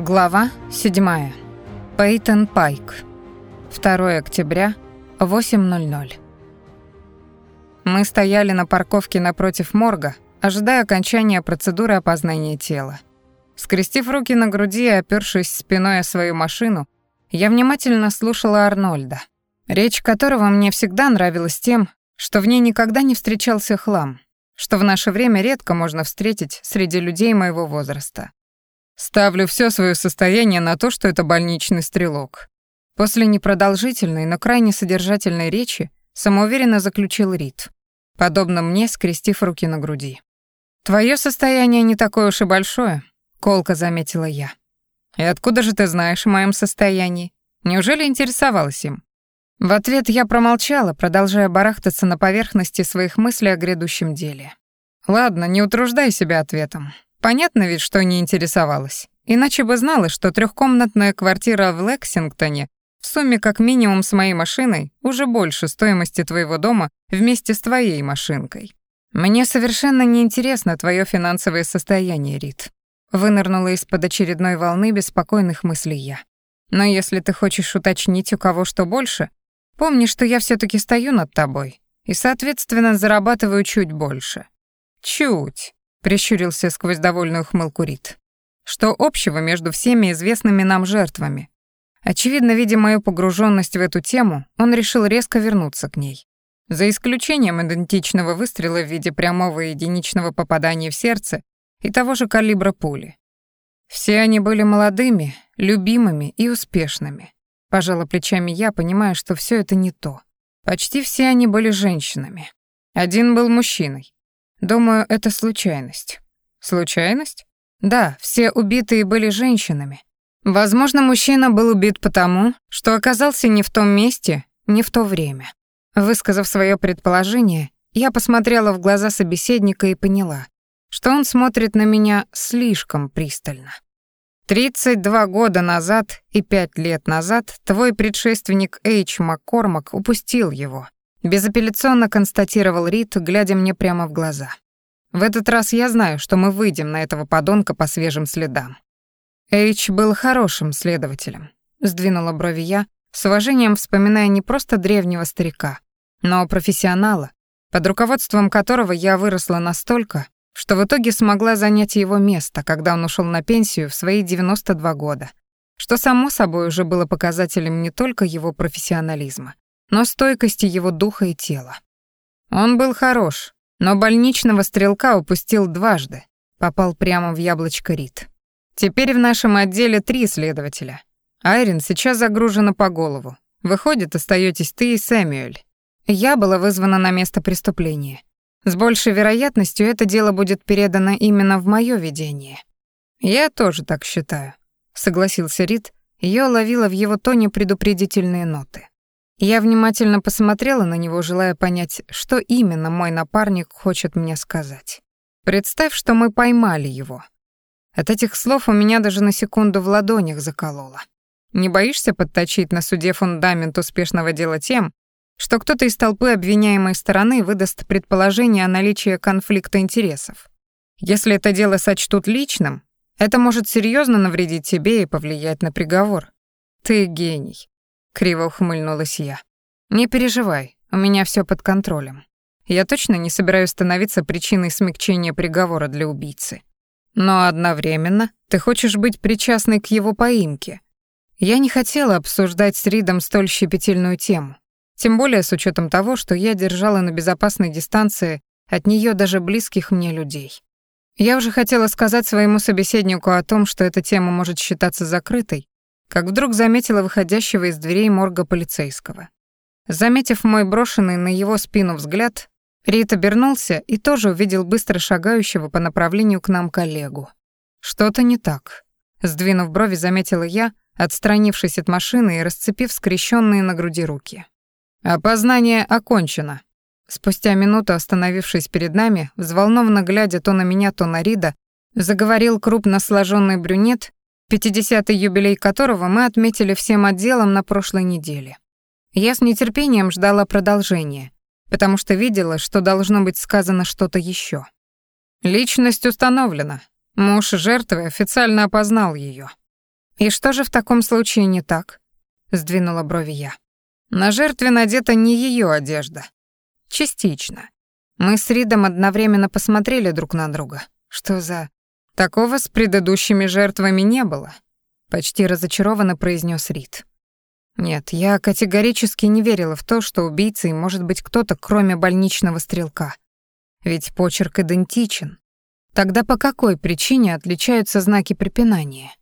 Глава 7. Пейтон Пайк. 2 октября, 8.00. Мы стояли на парковке напротив морга, ожидая окончания процедуры опознания тела. Скрестив руки на груди и опёршись спиной о свою машину, я внимательно слушала Арнольда, речь которого мне всегда нравилась тем, что в ней никогда не встречался хлам, что в наше время редко можно встретить среди людей моего возраста. Ставлю все свое состояние на то, что это больничный стрелок. После непродолжительной, но крайне содержательной речи самоуверенно заключил Рид, подобно мне, скрестив руки на груди. Твое состояние не такое уж и большое, колко заметила я. И откуда же ты знаешь о моем состоянии? Неужели интересовалась им? В ответ я промолчала, продолжая барахтаться на поверхности своих мыслей о грядущем деле. Ладно, не утруждай себя ответом. Понятно ведь, что не интересовалась. Иначе бы знала, что трехкомнатная квартира в Лексингтоне в сумме как минимум с моей машиной уже больше стоимости твоего дома вместе с твоей машинкой. Мне совершенно не интересно твое финансовое состояние, Рит. Вынырнула из-под очередной волны беспокойных мыслей я. Но если ты хочешь уточнить, у кого что больше, помни, что я все таки стою над тобой и, соответственно, зарабатываю чуть больше. Чуть прищурился сквозь довольную ухмылку Рит. Что общего между всеми известными нам жертвами? Очевидно, видя мою погруженность в эту тему, он решил резко вернуться к ней. За исключением идентичного выстрела в виде прямого единичного попадания в сердце и того же калибра пули. Все они были молодыми, любимыми и успешными. Пожала плечами я, понимая, что все это не то. Почти все они были женщинами. Один был мужчиной, Думаю, это случайность. Случайность? Да, все убитые были женщинами. Возможно, мужчина был убит потому, что оказался не в том месте, не в то время. Высказав свое предположение, я посмотрела в глаза собеседника и поняла, что он смотрит на меня слишком пристально. 32 года назад и 5 лет назад твой предшественник Эйч Маккормак упустил его, Безапелляционно констатировал Рид, глядя мне прямо в глаза. В этот раз я знаю, что мы выйдем на этого подонка по свежим следам. Эйч был хорошим следователем. Сдвинула брови я, с уважением вспоминая не просто древнего старика, но профессионала, под руководством которого я выросла настолько, что в итоге смогла занять его место, когда он ушел на пенсию в свои 92 года, что само собой уже было показателем не только его профессионализма, но стойкости его духа и тела. Он был хорош, но больничного стрелка упустил дважды, попал прямо в яблочко Рит. Теперь в нашем отделе три следователя. Айрин сейчас загружена по голову. Выходит, остаетесь ты и Сэмюэль. Я была вызвана на место преступления. С большей вероятностью это дело будет передано именно в моё ведение. Я тоже так считаю, согласился Рит. Я уловила в его тоне предупредительные ноты. Я внимательно посмотрела на него, желая понять, что именно мой напарник хочет мне сказать. Представь, что мы поймали его. От этих слов у меня даже на секунду в ладонях закололо. Не боишься подточить на суде фундамент успешного дела тем, что кто-то из толпы обвиняемой стороны выдаст предположение о наличии конфликта интересов? Если это дело сочтут личным, это может серьезно навредить тебе и повлиять на приговор. Ты гений. Криво ухмыльнулась я. Не переживай, у меня все под контролем. Я точно не собираюсь становиться причиной смягчения приговора для убийцы. Но одновременно ты хочешь быть причастной к его поимке. Я не хотела обсуждать с Ридом столь щепетильную тему, тем более с учетом того, что я держала на безопасной дистанции от нее даже близких мне людей. Я уже хотела сказать своему собеседнику о том, что эта тема может считаться закрытой, как вдруг заметила выходящего из дверей морга полицейского. Заметив мой брошенный на его спину взгляд, Рит обернулся и тоже увидел быстро шагающего по направлению к нам коллегу. Что-то не так. Сдвинув брови, заметила я, отстранившись от машины и расцепив скрещенные на груди руки. «Опознание окончено». Спустя минуту, остановившись перед нами, взволнованно глядя то на меня, то на Рида, заговорил крупно сложенный брюнет 50-й юбилей которого мы отметили всем отделом на прошлой неделе. Я с нетерпением ждала продолжения, потому что видела, что должно быть сказано что-то еще. Личность установлена. Муж жертвы официально опознал ее. «И что же в таком случае не так?» — сдвинула брови я. «На жертве надета не ее одежда. Частично. Мы с Ридом одновременно посмотрели друг на друга. Что за... Такого с предыдущими жертвами не было», — почти разочарованно произнес Рид. Нет, я категорически не верила в то, что убийцей может быть кто-то, кроме больничного стрелка. Ведь почерк идентичен. Тогда по какой причине отличаются знаки препинания?